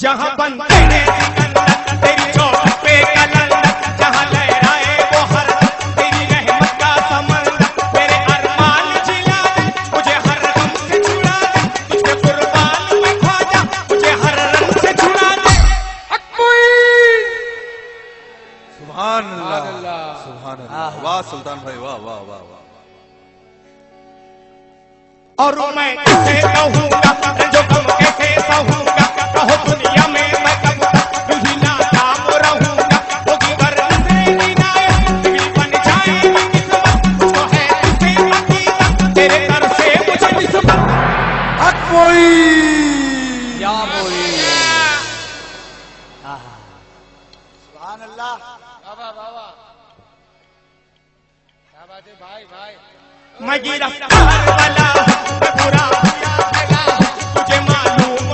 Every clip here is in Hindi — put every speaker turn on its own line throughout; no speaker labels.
जहाँ बनते हैं
सुबहान अल्लाह
बाबा बाबा क्या बात है भाई भाई
मजीरा पूरा तुझे मालूम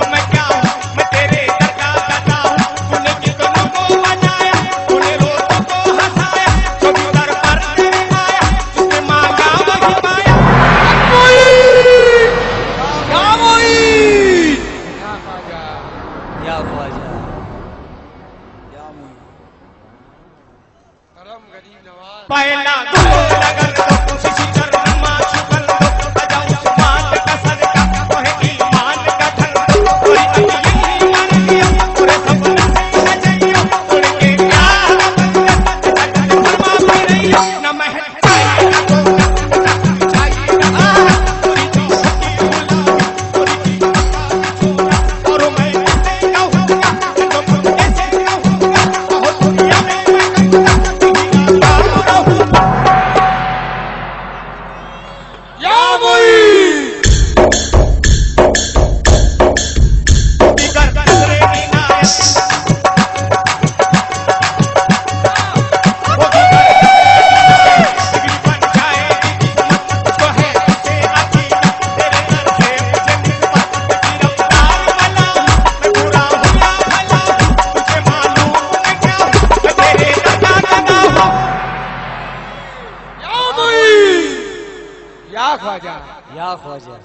या ख्वाजा।
या ख्वाजा।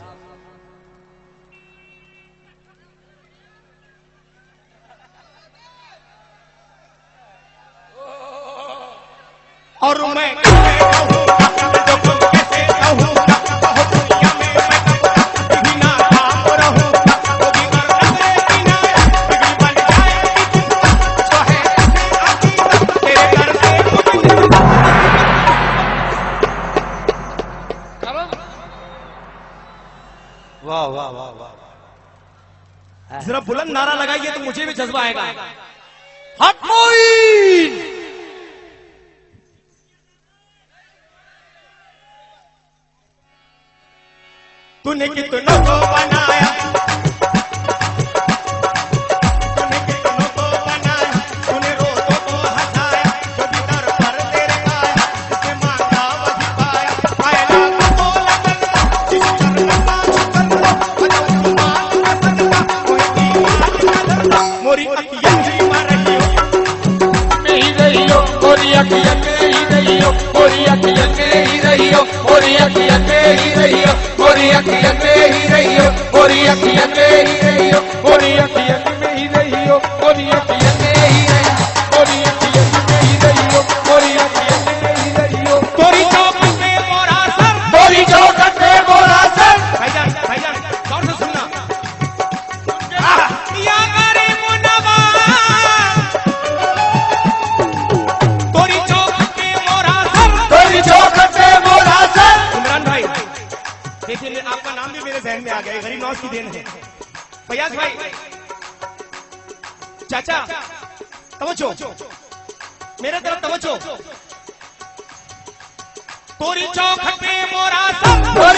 और मैं
वाह वाह वाह वाह हाँ।
जरा बुलंद नारा लगाइए तो मुझे भी जज्बा आएगा।
हट मोइन।
तूने कितना को बनाया?
morí aquí ya me iba
a yo me iré yo morí aquí ya me iré yo morí aquí
ya me iré yo morí
aquí ya me iré yo morí aquí ya me iré आ गए, गरीब नवाज़ की देन है। फयाज भाई, चाचा तवचो मेरे तरफ़ तवचो तोरी चौखट मोरा सब।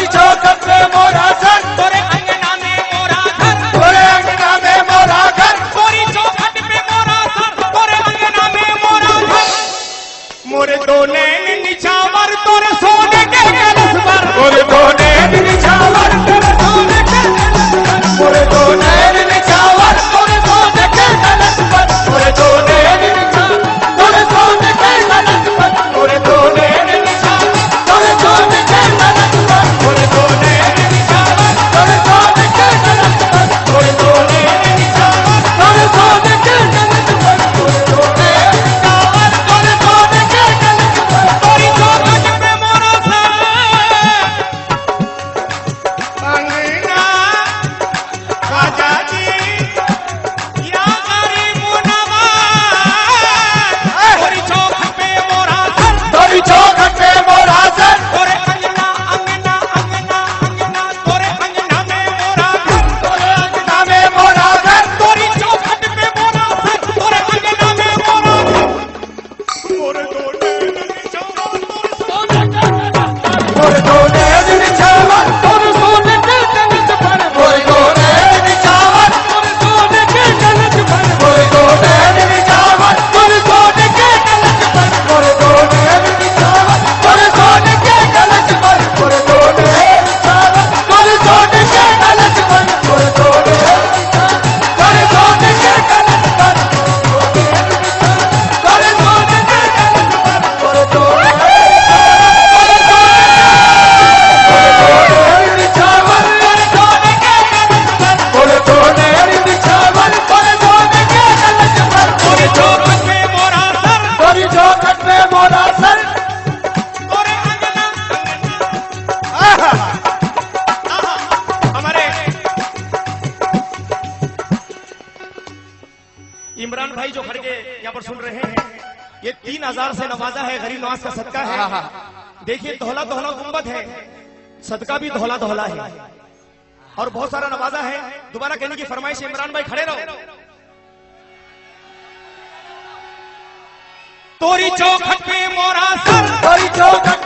मोरे
इमरान भाई जो खड़े के यहाँ पर सुन रहे हैं ये तीन हज़ार से नवाजा है गरीब नवाज़ का सदका है। देखिए धौला धौला गुंबद है। सदका भी धोला धौला है। और बहुत सारा नवाजा है। दोबारा कहने की फरमाइश इमरान भाई खड़े रहो। तोरी चौखट पे मोरा सर।
तोरी चौखट